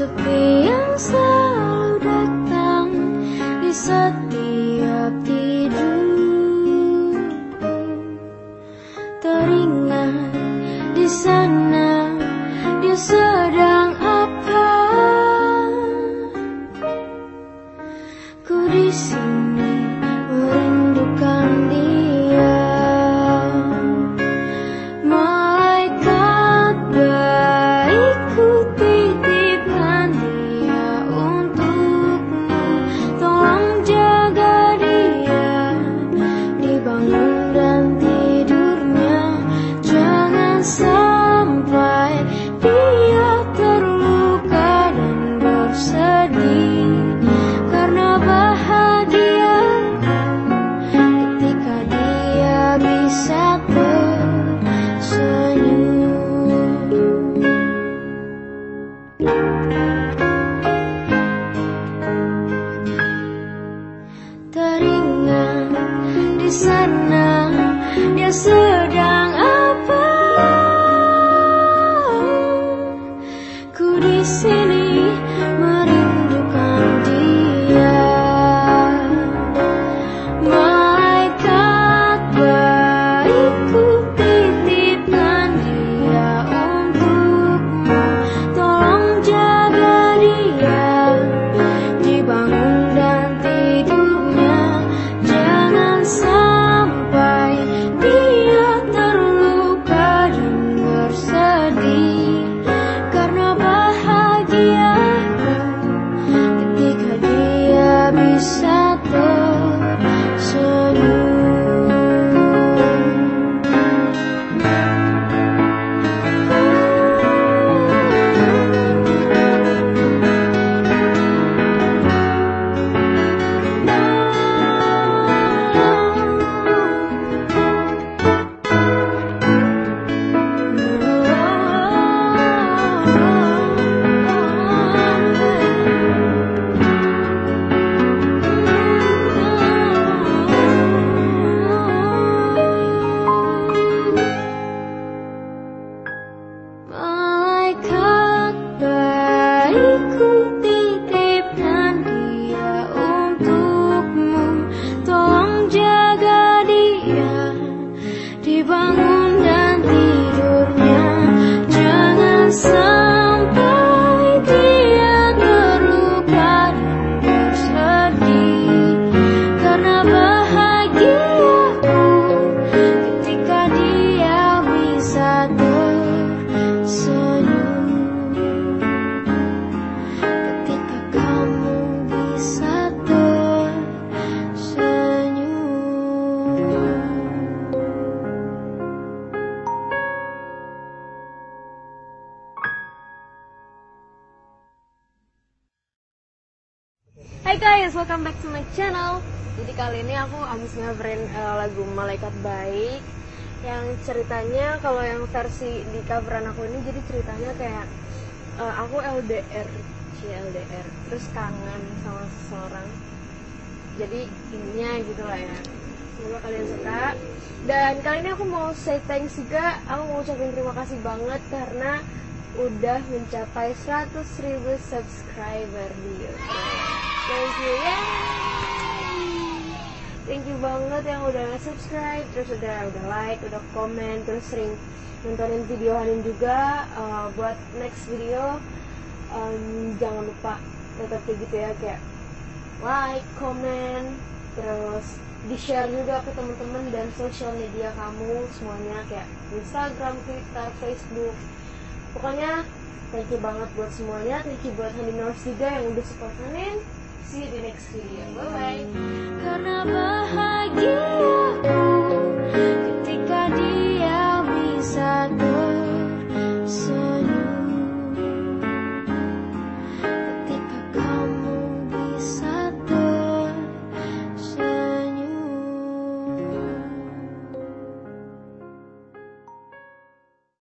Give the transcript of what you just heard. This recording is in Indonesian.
Sepi yang selalu datang di setiap tidur. Teringat di sana dia sedang apa? Ku di sini Di sana dia sedang apa? Sini Dibangun dan Hai guys, welcome back to my channel. Jadi kali ini aku habis ngeverin eh, lagu Malaikat Baik yang ceritanya kalau yang versi di coveran aku ini jadi ceritanya kayak eh, aku LDR, si LDR, terus kangen sama seseorang. Jadi ininya gitu lah ya. Semoga kalian suka. Dan kali ini aku mau say thanks juga. Aku mau ucapin terima kasih banget karena udah mencapai 100.000 subscriber di YouTube. Thank you, yay! Thank you banget yang udah subscribe, terus udah udah like, udah komen, terus sering nontonin video Hanin juga. Uh, buat next video, um, jangan lupa tetap kayak gitu ya kayak like, komen, terus di share juga ke teman-teman dan sosial media kamu semuanya kayak Instagram, Twitter, Facebook. Pokoknya thank you banget buat semuanya, thank you buat Hanin juga yang udah support Hanin. See you di next video. Bye bye. Karena bahagiaku